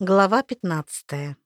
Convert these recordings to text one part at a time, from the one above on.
Глава 15.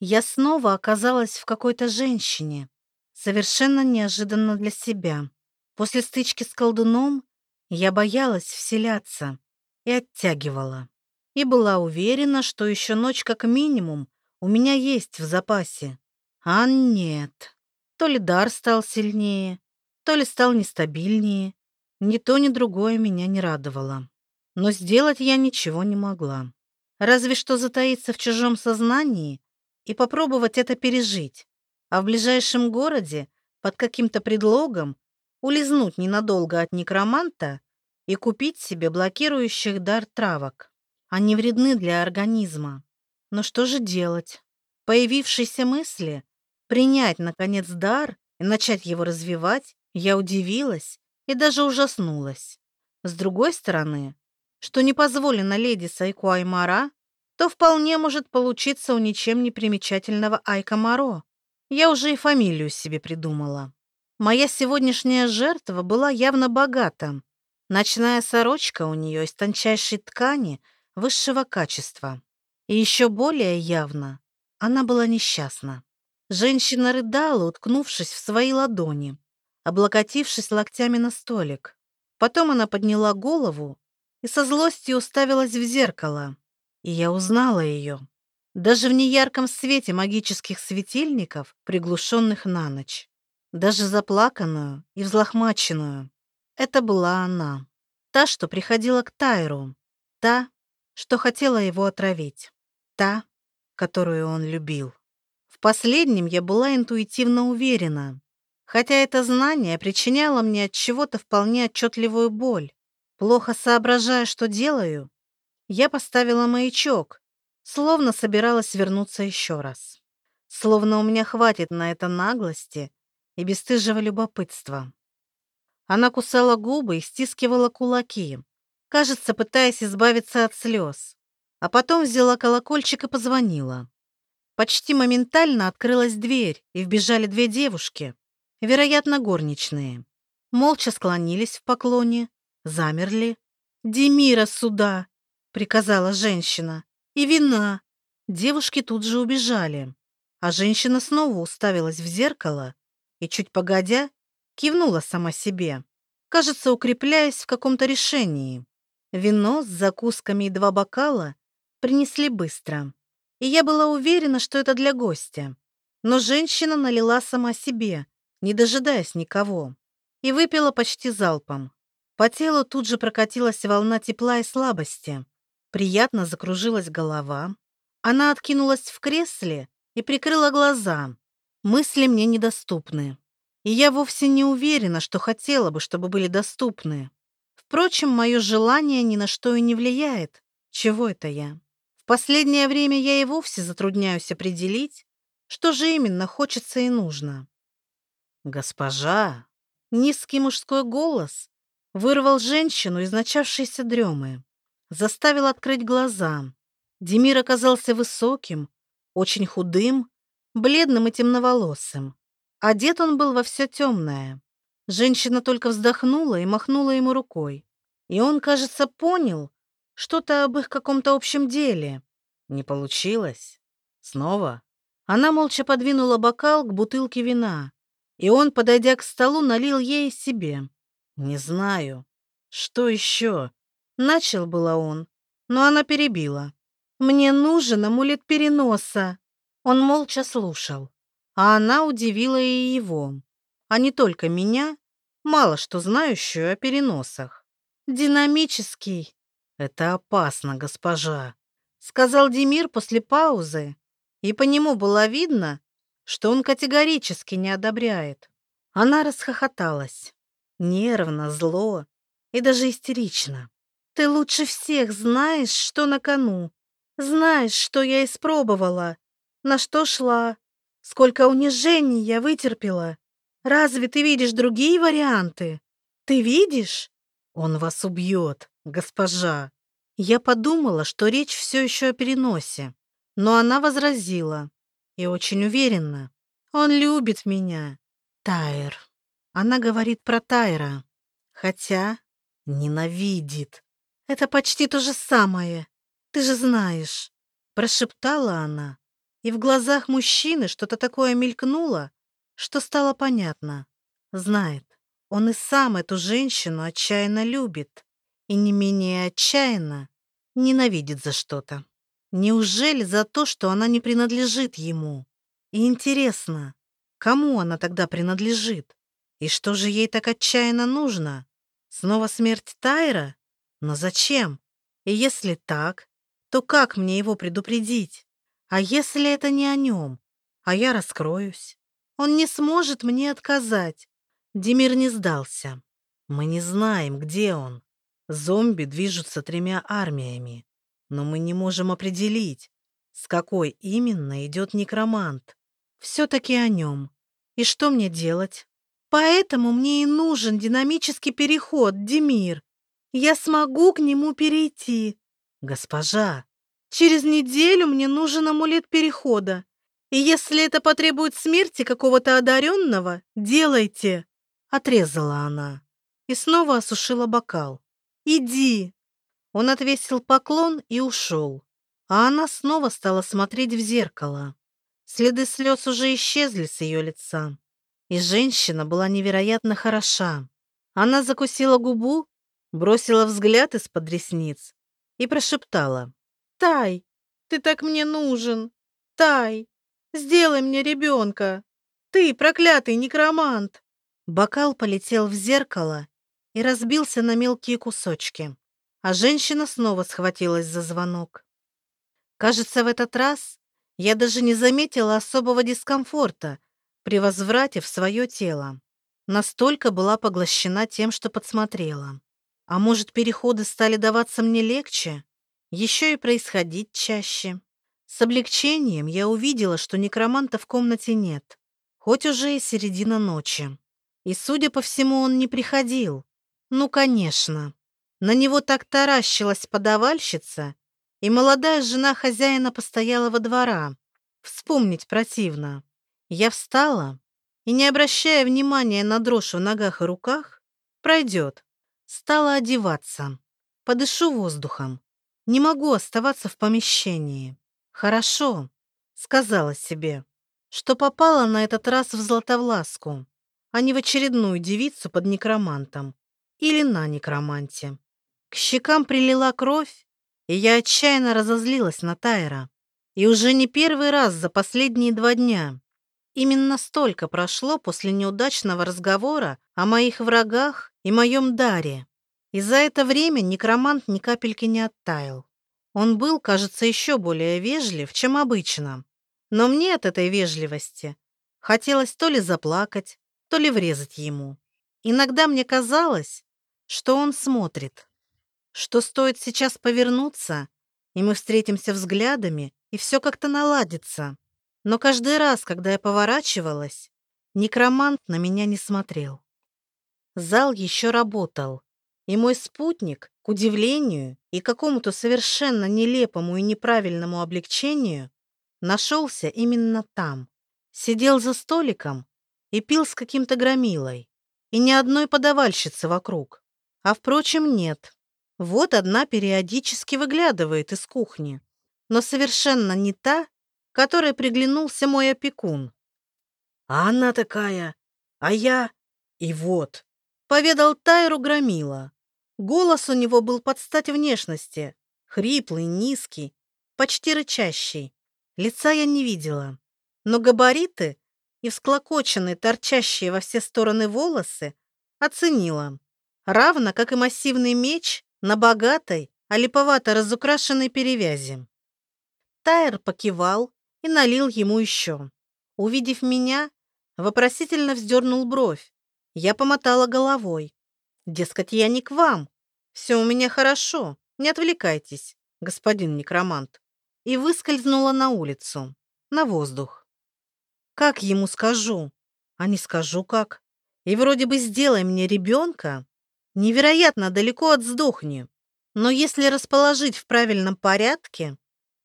Я снова оказалась в какой-то женщине, совершенно неожиданно для себя. После стычки с колдуном я боялась вселяться и оттягивала. И была уверена, что еще ночь как минимум у меня есть в запасе. А нет. То ли дар стал сильнее, то ли стал нестабильнее. Ни то, ни другое меня не радовало. Но сделать я ничего не могла. Разве что затаиться в чужом сознании и попробовать это пережить, а в ближайшем городе под каким-то предлогом улизнуть ненадолго от некроманта и купить себе блокирующих дар травок. Они вредны для организма. Но что же делать? Появившиеся мысли принять, наконец, дар и начать его развивать, я удивилась и даже ужаснулась. С другой стороны, что не позволено леди Сайку Аймара, то вполне может получиться у ничем не примечательного Айка Маро. Я уже и фамилию себе придумала. Моя сегодняшняя жертва была явно богата. Ночная сорочка у нее из тончайшей ткани высшего качества. И еще более явно, она была несчастна. Женщина рыдала, уткнувшись в свои ладони, облокотившись локтями на столик. Потом она подняла голову и со злостью уставилась в зеркало. И я узнала ее. Даже в неярком свете магических светильников, приглушенных на ночь. Даже заплаканную и взлохмаченную. Это была она. Та, что приходила к Тайру. Та, что хотела его отравить. Та, которую он любил. В последнем я была интуитивно уверена, хотя это знание причиняло мне от чего-то вполне отчетливую боль. Плохо соображая, что делаю, я поставила маячок, словно собиралась вернуться еще раз. Словно у меня хватит на это наглости и бесстыжего любопытства. Она кусала губы и стискивала кулаки, кажется, пытаясь избавиться от слез. А потом взяла колокольчик и позвонила. Почти моментально открылась дверь, и вбежали две девушки, вероятно, горничные. Молча склонились в поклоне, замерли. «Демира сюда!» — приказала женщина. «И вина!» Девушки тут же убежали, а женщина снова уставилась в зеркало и, чуть погодя, кивнула сама себе, кажется, укрепляясь в каком-то решении. Вино с закусками и два бокала принесли быстро, и я была уверена, что это для гостя. Но женщина налила сама себе, не дожидаясь никого, и выпила почти залпом. По телу тут же прокатилась волна тепла и слабости. Приятно закружилась голова. Она откинулась в кресле и прикрыла глаза. Мысли мне недоступны. И я вовсе не уверена, что хотела бы, чтобы были доступны. Впрочем, мое желание ни на что и не влияет. Чего это я? В последнее время я и вовсе затрудняюсь определить, что же именно хочется и нужно. «Госпожа!» Низкий мужской голос Вырвал женщину из начавшейся дремы. Заставил открыть глаза. Демир оказался высоким, очень худым, бледным и темноволосым. Одет он был во все темное. Женщина только вздохнула и махнула ему рукой. И он, кажется, понял что-то об их каком-то общем деле. Не получилось. Снова. Она молча подвинула бокал к бутылке вина, и он, подойдя к столу, налил ей себе. «Не знаю. Что еще?» Начал было он, но она перебила. «Мне нужен амулет переноса». Он молча слушал, а она удивила и его, а не только меня, мало что знающую о переносах. «Динамический». «Это опасно, госпожа», — сказал Демир после паузы, и по нему было видно, что он категорически не одобряет. Она расхохоталась. Нервно, зло и даже истерично. Ты лучше всех знаешь, что на кону. Знаешь, что я испробовала, на что шла, сколько унижений я вытерпела. Разве ты видишь другие варианты? Ты видишь? Он вас убьет, госпожа. Я подумала, что речь все еще о переносе, но она возразила, и очень уверенно. Он любит меня, Тайр. Она говорит про Тайра, хотя ненавидит. Это почти то же самое. Ты же знаешь, прошептала она, и в глазах мужчины что-то такое мелькнуло, что стало понятно. Знает, он и сам эту женщину отчаянно любит и не менее отчаянно ненавидит за что-то. Неужели за то, что она не принадлежит ему? И интересно, кому она тогда принадлежит? И что же ей так отчаянно нужно? Снова смерть Тайра? Но зачем? И если так, то как мне его предупредить? А если это не о нем? А я раскроюсь. Он не сможет мне отказать. Демир не сдался. Мы не знаем, где он. Зомби движутся тремя армиями. Но мы не можем определить, с какой именно идет некромант. Все-таки о нем. И что мне делать? Поэтому мне и нужен динамический переход, Демир. Я смогу к нему перейти. Госпожа, через неделю мне нужен амулет перехода. И если это потребует смерти какого-то одаренного, делайте. Отрезала она и снова осушила бокал. Иди. Он отвесил поклон и ушел. А она снова стала смотреть в зеркало. Следы слез уже исчезли с ее лица. И женщина была невероятно хороша. Она закусила губу, бросила взгляд из-под ресниц и прошептала. «Тай, ты так мне нужен! Тай, сделай мне ребенка! Ты, проклятый некромант!» Бокал полетел в зеркало и разбился на мелкие кусочки, а женщина снова схватилась за звонок. Кажется, в этот раз я даже не заметила особого дискомфорта, при возврате в свое тело. Настолько была поглощена тем, что подсмотрела. А может, переходы стали даваться мне легче? Еще и происходить чаще. С облегчением я увидела, что некроманта в комнате нет, хоть уже и середина ночи. И, судя по всему, он не приходил. Ну, конечно. На него так таращилась подавальщица, и молодая жена хозяина постоялого двора. Вспомнить противно. Я встала и, не обращая внимания на дрожь в ногах и руках, пройдет. Стала одеваться. Подышу воздухом. Не могу оставаться в помещении. Хорошо, сказала себе, что попала на этот раз в Златовласку, а не в очередную девицу под некромантом или на некроманте. К щекам прилила кровь, и я отчаянно разозлилась на Тайра. И уже не первый раз за последние два дня. Именно столько прошло после неудачного разговора о моих врагах и моем даре. И за это время некромант ни капельки не оттаял. Он был, кажется, еще более вежлив, чем обычно. Но мне от этой вежливости хотелось то ли заплакать, то ли врезать ему. Иногда мне казалось, что он смотрит, что стоит сейчас повернуться, и мы встретимся взглядами, и все как-то наладится. Но каждый раз, когда я поворачивалась, некромант на меня не смотрел. Зал еще работал, и мой спутник, к удивлению и какому-то совершенно нелепому и неправильному облегчению, нашелся именно там. Сидел за столиком и пил с каким-то громилой. И ни одной подавальщицы вокруг. А, впрочем, нет. Вот одна периодически выглядывает из кухни. Но совершенно не та, которой приглянулся мой опекун. А она такая, а я... И вот, поведал Тайру Громила. Голос у него был под стать внешности, хриплый, низкий, почти рычащий. Лица я не видела, но габариты и всклокоченные, торчащие во все стороны волосы оценила, равно как и массивный меч на богатой, а липовато разукрашенной перевязи. Тайр покивал, и налил ему еще. Увидев меня, вопросительно вздернул бровь. Я помотала головой. Дескать, я не к вам. Все у меня хорошо. Не отвлекайтесь, господин некромант. И выскользнула на улицу, на воздух. Как ему скажу? А не скажу как. И вроде бы сделай мне ребенка, невероятно далеко от сдохни. Но если расположить в правильном порядке,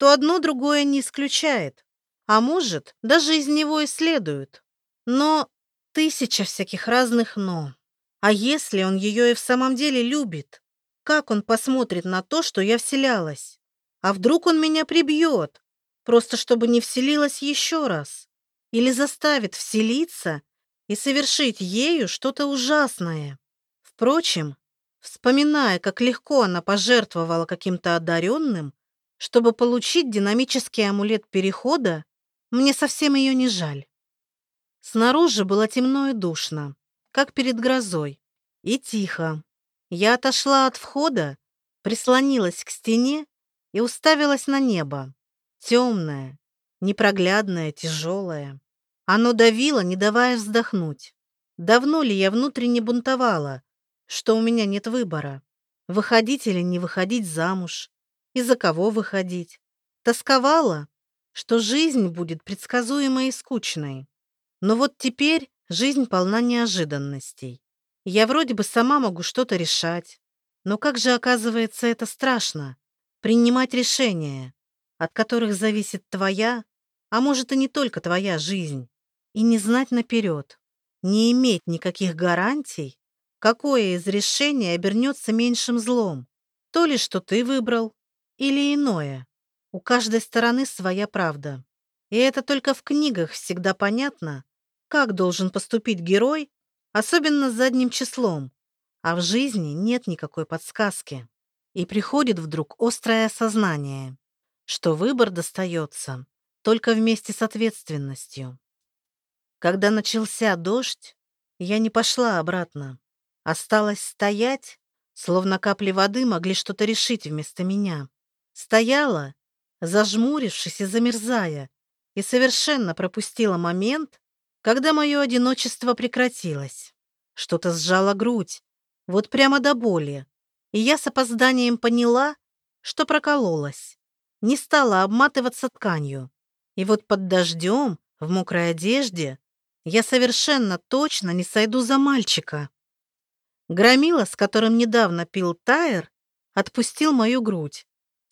то одно другое не исключает. А может, даже из него и следует. Но тысяча всяких разных «но». А если он ее и в самом деле любит? Как он посмотрит на то, что я вселялась? А вдруг он меня прибьет, просто чтобы не вселилась еще раз? Или заставит вселиться и совершить ею что-то ужасное? Впрочем, вспоминая, как легко она пожертвовала каким-то одаренным, чтобы получить динамический амулет перехода, мне совсем ее не жаль. Снаружи было темно и душно, как перед грозой, и тихо. Я отошла от входа, прислонилась к стене и уставилась на небо. Темное, непроглядное, тяжелое. Оно давило, не давая вздохнуть. Давно ли я внутренне бунтовала, что у меня нет выбора? Выходить или не выходить замуж? И за кого выходить? Тосковала, что жизнь будет предсказуемой и скучной. Но вот теперь жизнь полна неожиданностей. Я вроде бы сама могу что-то решать. Но как же, оказывается, это страшно? Принимать решения, от которых зависит твоя, а может и не только твоя жизнь, и не знать наперед, не иметь никаких гарантий, какое из решений обернется меньшим злом, то ли что ты выбрал, или иное. У каждой стороны своя правда. И это только в книгах всегда понятно, как должен поступить герой, особенно с задним числом, а в жизни нет никакой подсказки. И приходит вдруг острое осознание, что выбор достается только вместе с ответственностью. Когда начался дождь, я не пошла обратно. Осталась стоять, словно капли воды могли что-то решить вместо меня. Стояла, зажмурившись и замерзая, и совершенно пропустила момент, когда мое одиночество прекратилось. Что-то сжало грудь, вот прямо до боли, и я с опозданием поняла, что прокололась. Не стала обматываться тканью. И вот под дождем, в мокрой одежде, я совершенно точно не сойду за мальчика. Громила, с которым недавно пил Тайр, отпустил мою грудь.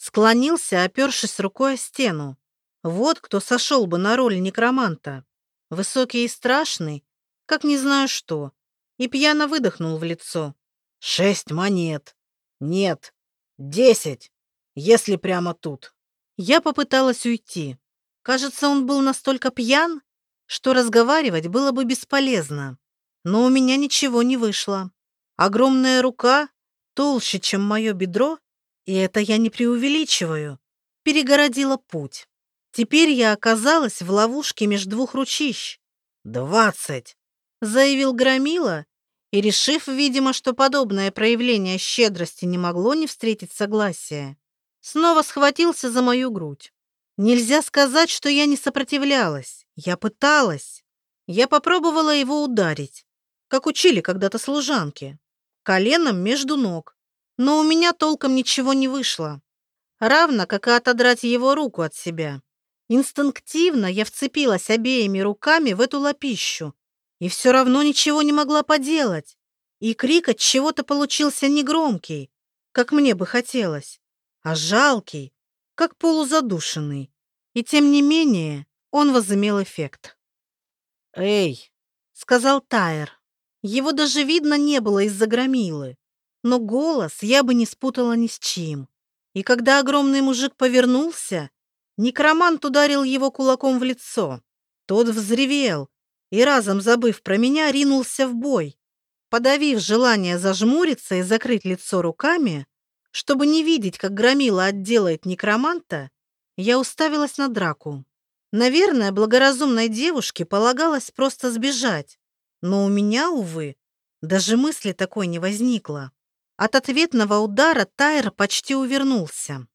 Склонился, опершись рукой о стену. Вот кто сошел бы на роль некроманта. Высокий и страшный, как не знаю что, и пьяно выдохнул в лицо. «Шесть монет. Нет, десять, если прямо тут». Я попыталась уйти. Кажется, он был настолько пьян, что разговаривать было бы бесполезно. Но у меня ничего не вышло. Огромная рука, толще, чем мое бедро, и это я не преувеличиваю, перегородила путь. Теперь я оказалась в ловушке между двух ручищ. «Двадцать!» — заявил Громила, и, решив, видимо, что подобное проявление щедрости не могло не встретить согласия, снова схватился за мою грудь. Нельзя сказать, что я не сопротивлялась. Я пыталась. Я попробовала его ударить, как учили когда-то служанки, коленом между ног. Но у меня толком ничего не вышло. Равно, как и отодрать его руку от себя. Инстинктивно я вцепилась обеими руками в эту лапищу и все равно ничего не могла поделать. И крик от чего-то получился негромкий, как мне бы хотелось, а жалкий, как полузадушенный. И тем не менее он возымел эффект. «Эй!» — сказал Тайер. Его даже видно не было из-за громилы, но голос я бы не спутала ни с чем. И когда огромный мужик повернулся, Некромант ударил его кулаком в лицо. Тот взревел и, разом забыв про меня, ринулся в бой. Подавив желание зажмуриться и закрыть лицо руками, чтобы не видеть, как громила отделает некроманта, я уставилась на драку. Наверное, благоразумной девушке полагалось просто сбежать. Но у меня, увы, даже мысли такой не возникло. От ответного удара Тайр почти увернулся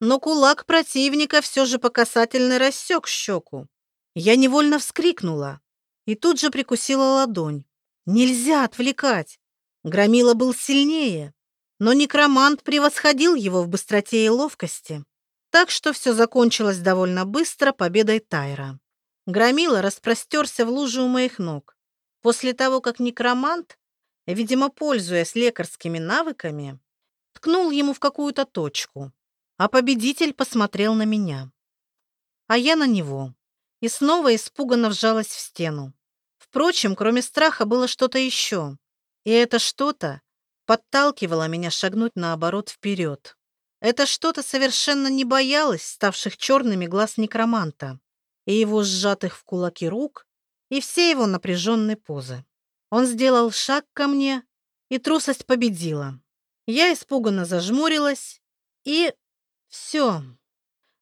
но кулак противника все же по касательной рассек щеку. Я невольно вскрикнула и тут же прикусила ладонь. Нельзя отвлекать. Громила был сильнее, но некромант превосходил его в быстроте и ловкости. Так что все закончилось довольно быстро победой Тайра. Громила распростерся в луже у моих ног. После того, как некромант, видимо, пользуясь лекарскими навыками, ткнул ему в какую-то точку а победитель посмотрел на меня. А я на него. И снова испуганно вжалась в стену. Впрочем, кроме страха было что-то еще. И это что-то подталкивало меня шагнуть наоборот вперед. Это что-то совершенно не боялось ставших черными глаз некроманта и его сжатых в кулаки рук, и все его напряженные позы. Он сделал шаг ко мне, и трусость победила. Я испуганно зажмурилась, и все.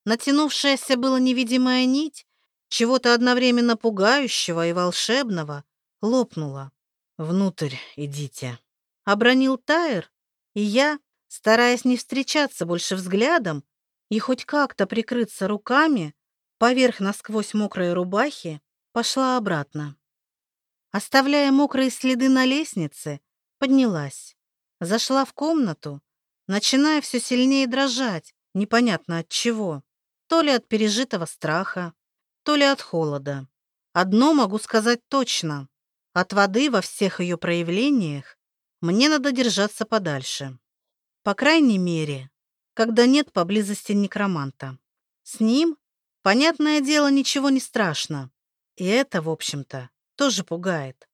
Натянувшаяся была невидимая нить чего-то одновременно пугающего и волшебного лопнула. «Внутрь идите», — обронил Тайр, и я, стараясь не встречаться больше взглядом и хоть как-то прикрыться руками, поверх насквозь мокрой рубахи, пошла обратно. Оставляя мокрые следы на лестнице, поднялась, зашла в комнату, начиная все сильнее дрожать, непонятно от чего, то ли от пережитого страха, то ли от холода. Одно могу сказать точно. От воды во всех ее проявлениях мне надо держаться подальше. По крайней мере, когда нет поблизости некроманта. С ним, понятное дело, ничего не страшно. И это, в общем-то, тоже пугает.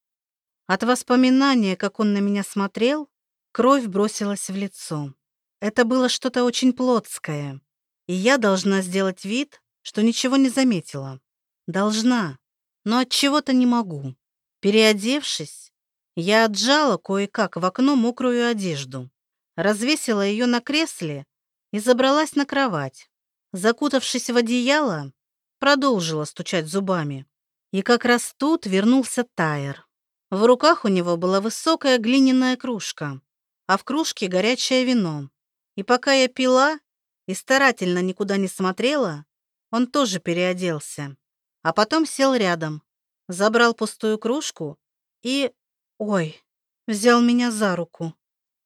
От воспоминания, как он на меня смотрел, кровь бросилась в лицо. Это было что-то очень плотское, и я должна сделать вид, что ничего не заметила. Должна, но от чего-то не могу. Переодевшись, я отжала кое-как в окно мокрую одежду, развесила ее на кресле и забралась на кровать. Закутавшись в одеяло, продолжила стучать зубами. И как раз тут вернулся Тайер. В руках у него была высокая глиняная кружка, а в кружке горячее вино. И пока я пила и старательно никуда не смотрела, он тоже переоделся а потом сел рядом, забрал пустую кружку и... Ой, взял меня за руку.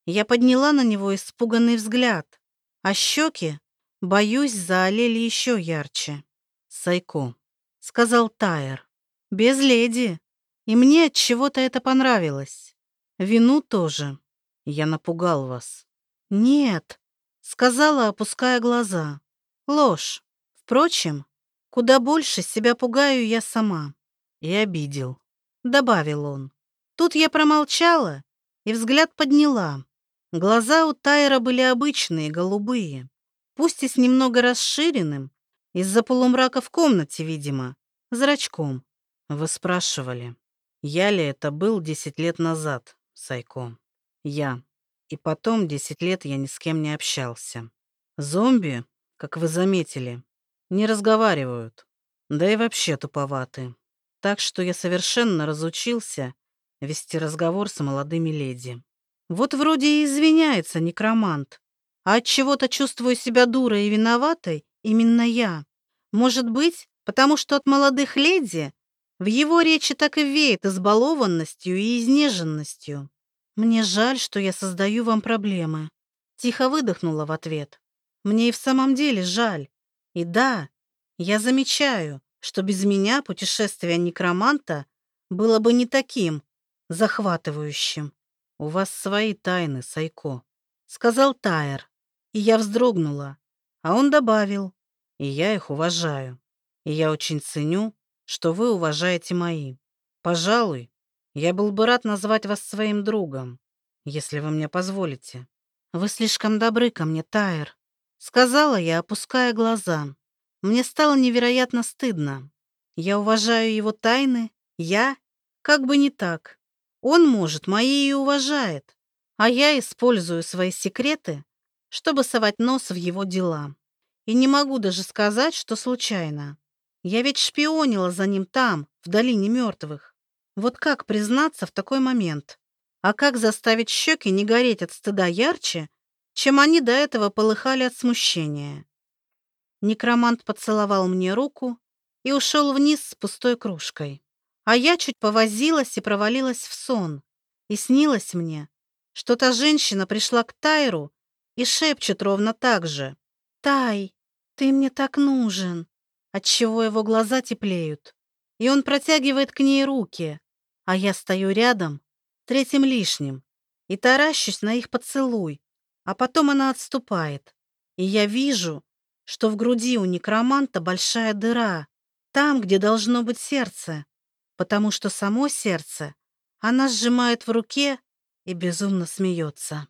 Я подняла на него испуганный взгляд, а щеки, боюсь, заолели еще ярче. «Сайко», — сказал Тайер, — «без леди, и мне от чего-то это понравилось. Вину тоже. Я напугал вас». «Нет», — сказала, опуская глаза. «Ложь. Впрочем, Куда больше себя пугаю я сама. И обидел. Добавил он. Тут я промолчала и взгляд подняла. Глаза у Тайра были обычные, голубые. Пусть и с немного расширенным, из-за полумрака в комнате, видимо, зрачком. Вы спрашивали, я ли это был десять лет назад, Сайко? Я. И потом десять лет я ни с кем не общался. Зомби, как вы заметили, не разговаривают, да и вообще туповаты. Так что я совершенно разучился вести разговор с молодыми леди. Вот вроде и извиняется некромант, а от чего-то чувствую себя дурой и виноватой именно я. Может быть, потому что от молодых леди в его речи так и веет избалованностью и изнеженностью. Мне жаль, что я создаю вам проблемы. Тихо выдохнула в ответ. Мне и в самом деле жаль. И да, я замечаю, что без меня путешествие некроманта было бы не таким захватывающим. У вас свои тайны, Сайко, сказал Тайер, и я вздрогнула. А он добавил, и я их уважаю. И я очень ценю, что вы уважаете мои. Пожалуй, я был бы рад назвать вас своим другом, если вы мне позволите. Вы слишком добры ко мне, Тайер, Сказала я, опуская глаза. Мне стало невероятно стыдно. Я уважаю его тайны, я как бы не так. Он, может, мои и уважает, а я использую свои секреты, чтобы совать нос в его дела. И не могу даже сказать, что случайно. Я ведь шпионила за ним там, в долине мертвых. Вот как признаться в такой момент? А как заставить щеки не гореть от стыда ярче, чем они до этого полыхали от смущения. Некромант поцеловал мне руку и ушел вниз с пустой кружкой. А я чуть повозилась и провалилась в сон. И снилось мне, что та женщина пришла к Тайру и шепчет ровно так же. «Тай, ты мне так нужен!» Отчего его глаза теплеют. И он протягивает к ней руки, а я стою рядом, третьим лишним, и таращусь на их поцелуй, а потом она отступает, и я вижу, что в груди у некроманта большая дыра, там, где должно быть сердце, потому что само сердце она сжимает в руке и безумно смеется.